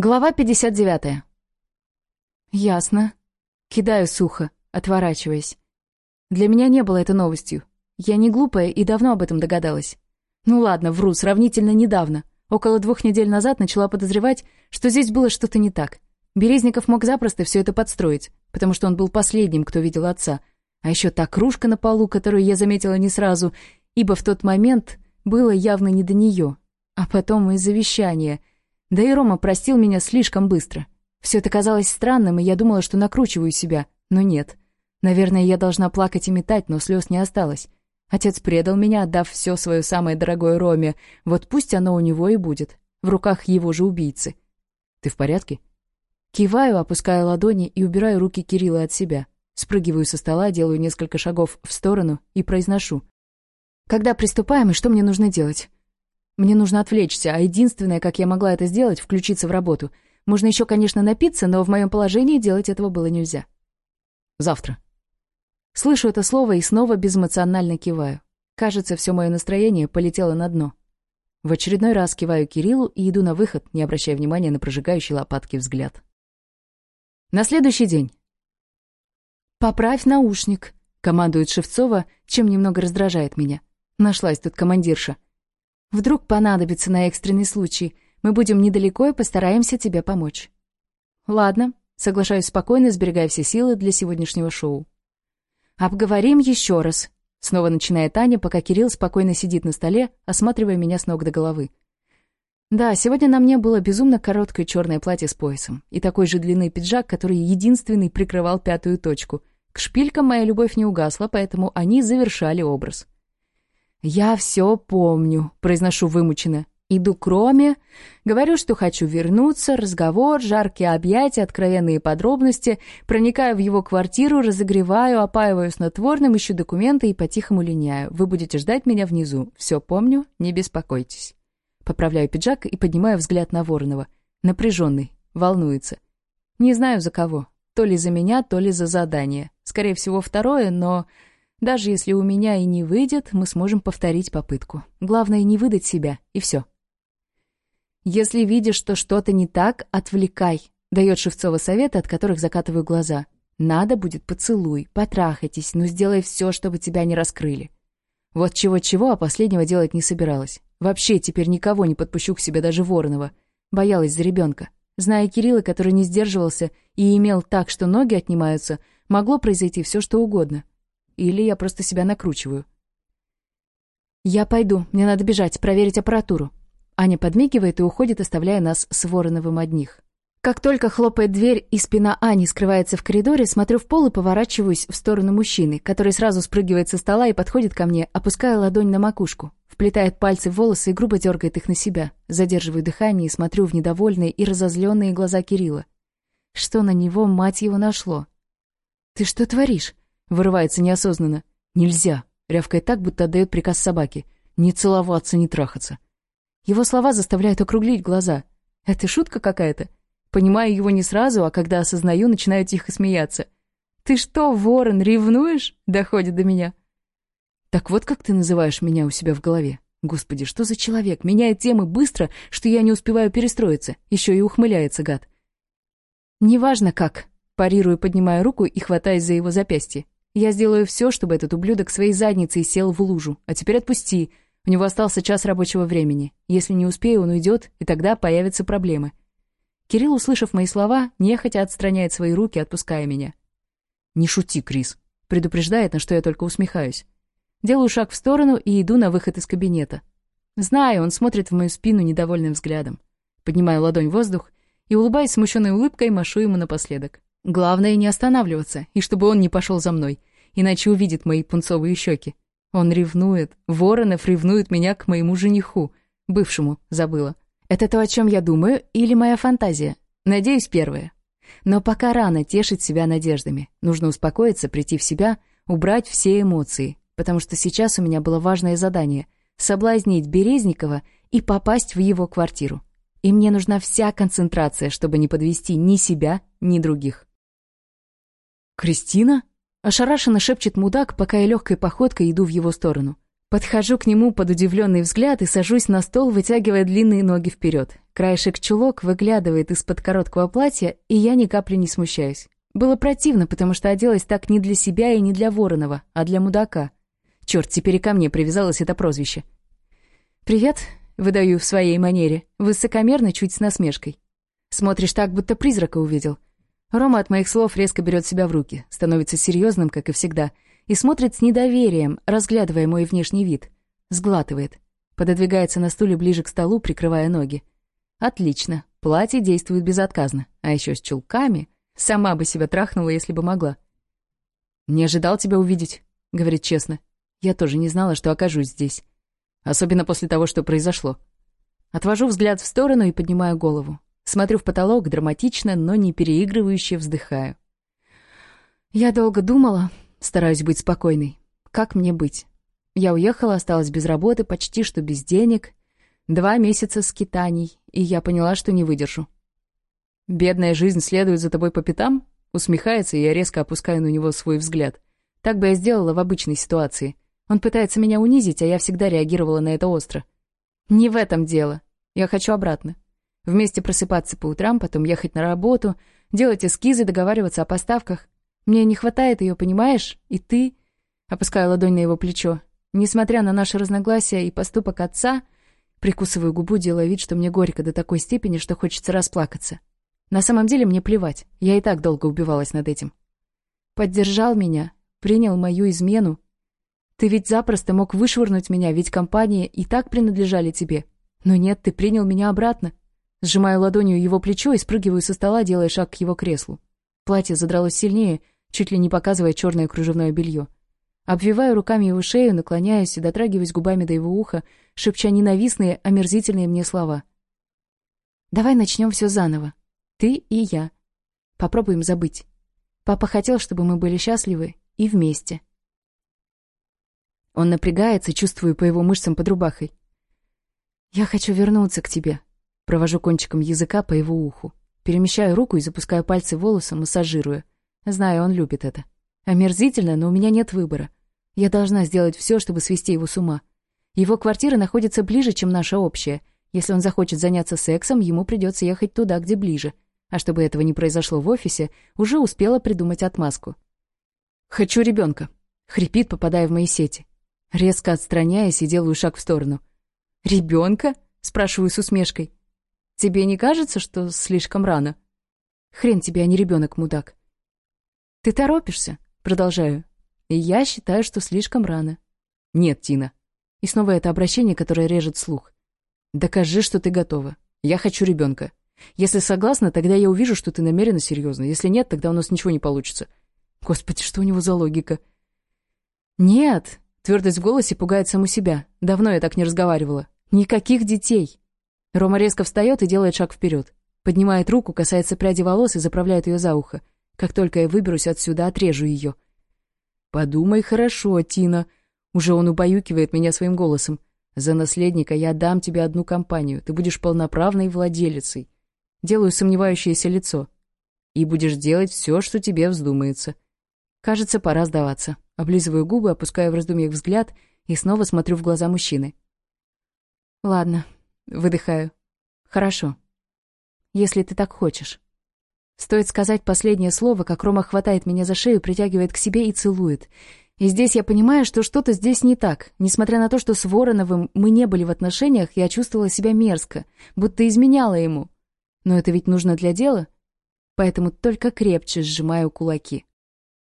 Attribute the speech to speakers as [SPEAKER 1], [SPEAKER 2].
[SPEAKER 1] Глава 59. «Ясно». Кидаю сухо, отворачиваясь. Для меня не было это новостью. Я не глупая и давно об этом догадалась. Ну ладно, вру, сравнительно недавно. Около двух недель назад начала подозревать, что здесь было что-то не так. Березников мог запросто все это подстроить, потому что он был последним, кто видел отца. А еще та кружка на полу, которую я заметила не сразу, ибо в тот момент было явно не до нее. А потом и завещание — да и Рома простил меня слишком быстро. Все это казалось странным, и я думала, что накручиваю себя, но нет. Наверное, я должна плакать и метать, но слез не осталось. Отец предал меня, отдав все свое самое дорогое Роме. Вот пусть оно у него и будет. В руках его же убийцы. Ты в порядке? Киваю, опуская ладони и убираю руки Кирилла от себя. Спрыгиваю со стола, делаю несколько шагов в сторону и произношу. «Когда приступаем и что мне нужно делать?» Мне нужно отвлечься, а единственное, как я могла это сделать, включиться в работу. Можно еще, конечно, напиться, но в моем положении делать этого было нельзя. Завтра. Слышу это слово и снова безэмоционально киваю. Кажется, все мое настроение полетело на дно. В очередной раз киваю Кириллу и иду на выход, не обращая внимания на прожигающий лопатки взгляд. На следующий день. «Поправь наушник», — командует Шевцова, чем немного раздражает меня. Нашлась тут командирша — Вдруг понадобится на экстренный случай. Мы будем недалеко и постараемся тебе помочь». «Ладно», — соглашаюсь спокойно, сберегая все силы для сегодняшнего шоу. «Обговорим еще раз», — снова начинает Аня, пока Кирилл спокойно сидит на столе, осматривая меня с ног до головы. Да, сегодня на мне было безумно короткое черное платье с поясом и такой же длины пиджак, который единственный прикрывал пятую точку. К шпилькам моя любовь не угасла, поэтому они завершали образ. «Я все помню», — произношу вымученно. Иду к Роме, говорю, что хочу вернуться, разговор, жаркие объятия, откровенные подробности, проникаю в его квартиру, разогреваю, опаиваю снотворным, ищу документы и по-тихому линяю. Вы будете ждать меня внизу. Все помню, не беспокойтесь. Поправляю пиджак и поднимаю взгляд на Воронова. Напряженный, волнуется. Не знаю за кого. То ли за меня, то ли за задание. Скорее всего, второе, но даже если у меня и не выйдет, мы сможем повторить попытку. Главное, не выдать себя, и все. «Если видишь, что что-то не так, отвлекай», — дает Шевцова советы, от которых закатываю глаза. «Надо будет поцелуй, потрахайтесь, но сделай все, чтобы тебя не раскрыли». Вот чего-чего, а последнего делать не собиралась. Вообще теперь никого не подпущу к себе, даже Воронова. Боялась за ребенка. Зная Кирилла, который не сдерживался и имел так, что ноги отнимаются, могло произойти все, что угодно. Или я просто себя накручиваю. «Я пойду, мне надо бежать, проверить аппаратуру». Аня подмигивает и уходит, оставляя нас с Вороновым одних. Как только хлопает дверь и спина Ани скрывается в коридоре, смотрю в пол и поворачиваюсь в сторону мужчины, который сразу спрыгивает со стола и подходит ко мне, опуская ладонь на макушку. Вплетает пальцы в волосы и грубо дергает их на себя. Задерживаю дыхание и смотрю в недовольные и разозленные глаза Кирилла. Что на него, мать его, нашло? «Ты что творишь?» Вырывается неосознанно. «Нельзя!» — рявкает так, будто отдает приказ собаке. «Не целоваться, не трахаться!» Его слова заставляют округлить глаза. «Это шутка какая-то?» Понимаю его не сразу, а когда осознаю, начинаю тихо смеяться. «Ты что, ворон, ревнуешь?» — доходит до меня. «Так вот как ты называешь меня у себя в голове. Господи, что за человек? Меняет темы быстро, что я не успеваю перестроиться. Еще и ухмыляется гад». «Неважно как», парирую, поднимая руку и хватаясь за его запястье. Я сделаю все, чтобы этот ублюдок своей задницей сел в лужу. А теперь отпусти. У него остался час рабочего времени. Если не успею, он уйдет, и тогда появятся проблемы. Кирилл, услышав мои слова, нехотя отстраняет свои руки, отпуская меня. «Не шути, Крис», — предупреждает, на что я только усмехаюсь. Делаю шаг в сторону и иду на выход из кабинета. Знаю, он смотрит в мою спину недовольным взглядом. Поднимаю ладонь в воздух и, улыбаясь смущенной улыбкой, машу ему напоследок. Главное не останавливаться, и чтобы он не пошел за мной иначе увидит мои пунцовые щеки. Он ревнует, Воронов ревнует меня к моему жениху, бывшему, забыла. Это то, о чем я думаю, или моя фантазия? Надеюсь, первое. Но пока рано тешить себя надеждами. Нужно успокоиться, прийти в себя, убрать все эмоции, потому что сейчас у меня было важное задание — соблазнить Березникова и попасть в его квартиру. И мне нужна вся концентрация, чтобы не подвести ни себя, ни других. «Кристина?» Ошарашенно шепчет мудак, пока я легкой походкой иду в его сторону. Подхожу к нему под удивленный взгляд и сажусь на стол, вытягивая длинные ноги вперед. Краешек чулок выглядывает из-под короткого платья, и я ни капли не смущаюсь. Было противно, потому что оделась так не для себя и не для Воронова, а для мудака. Черт, теперь и ко мне привязалось это прозвище. «Привет», — выдаю в своей манере, высокомерно, чуть с насмешкой. «Смотришь так, будто призрака увидел. Рома от моих слов резко берет себя в руки, становится серьезным, как и всегда, и смотрит с недоверием, разглядывая мой внешний вид. Сглатывает. Пододвигается на стуле ближе к столу, прикрывая ноги. Отлично. Платье действует безотказно. А еще с чулками. Сама бы себя трахнула, если бы могла. «Не ожидал тебя увидеть», — говорит честно. «Я тоже не знала, что окажусь здесь. Особенно после того, что произошло». Отвожу взгляд в сторону и поднимаю голову. Смотрю в потолок, драматично, но не переигрывающе вздыхаю. Я долго думала, стараюсь быть спокойной. Как мне быть? Я уехала, осталась без работы, почти что без денег. Два месяца скитаний, и я поняла, что не выдержу. «Бедная жизнь следует за тобой по пятам?» Усмехается, и я резко опускаю на него свой взгляд. Так бы я сделала в обычной ситуации. Он пытается меня унизить, а я всегда реагировала на это остро. «Не в этом дело. Я хочу обратно вместе просыпаться по утрам, потом ехать на работу, делать эскизы, договариваться о поставках. Мне не хватает ее, понимаешь? И ты...» Опускаю ладонь на его плечо. Несмотря на наши разногласия и поступок отца, прикусываю губу, делая вид, что мне горько до такой степени, что хочется расплакаться. На самом деле мне плевать, я и так долго убивалась над этим. Поддержал меня, принял мою измену. Ты ведь запросто мог вышвырнуть меня, ведь компании и так принадлежали тебе. Но нет, ты принял меня обратно, Сжимаю ладонью его плечо и спрыгиваю со стола, делая шаг к его креслу. Платье задралось сильнее, чуть ли не показывая черное кружевное белье. Обвиваю руками его шею, наклоняюсь и дотрагиваюсь губами до его уха, шепча ненавистные, омерзительные мне слова. «Давай начнем все заново. Ты и я. Попробуем забыть. Папа хотел, чтобы мы были счастливы и вместе». Он напрягается, чувствую по его мышцам под рубахой. «Я хочу вернуться к тебе», Провожу кончиком языка по его уху. Перемещаю руку и запускаю пальцы в волосы, массажируя. Знаю, он любит это. Омерзительно, но у меня нет выбора. Я должна сделать все, чтобы свести его с ума. Его квартира находится ближе, чем наша общая. Если он захочет заняться сексом, ему придется ехать туда, где ближе. А чтобы этого не произошло в офисе, уже успела придумать отмазку. «Хочу ребенка», — хрипит, попадая в мои сети. Резко отстраняясь и делаю шаг в сторону. «Ребенка?» — спрашиваю с усмешкой. Тебе не кажется, что слишком рано? Хрен тебе, а не ребенок, мудак. Ты торопишься? Продолжаю. И я считаю, что слишком рано. Нет, Тина. И снова это обращение, которое режет слух. Докажи, что ты готова. Я хочу ребенка. Если согласна, тогда я увижу, что ты намерена серьезно. Если нет, тогда у нас ничего не получится. Господи, что у него за логика? Нет. Твердость в голосе пугает саму себя. Давно я так не разговаривала. Никаких детей. Рома резко встает и делает шаг вперед. Поднимает руку, касается пряди волос и заправляет ее за ухо. Как только я выберусь отсюда, отрежу ее. «Подумай хорошо, Тина». Уже он убаюкивает меня своим голосом. «За наследника я дам тебе одну компанию. Ты будешь полноправной владелицей». Делаю сомневающееся лицо. «И будешь делать все, что тебе вздумается». Кажется, пора сдаваться. Облизываю губы, опускаю в раздумьях взгляд и снова смотрю в глаза мужчины. «Ладно, Выдыхаю. «Хорошо. Если ты так хочешь». Стоит сказать последнее слово, как Рома хватает меня за шею, притягивает к себе и целует. И здесь я понимаю, что что-то здесь не так. Несмотря на то, что с Вороновым мы не были в отношениях, я чувствовала себя мерзко, будто изменяла ему. Но это ведь нужно для дела. Поэтому только крепче сжимаю кулаки.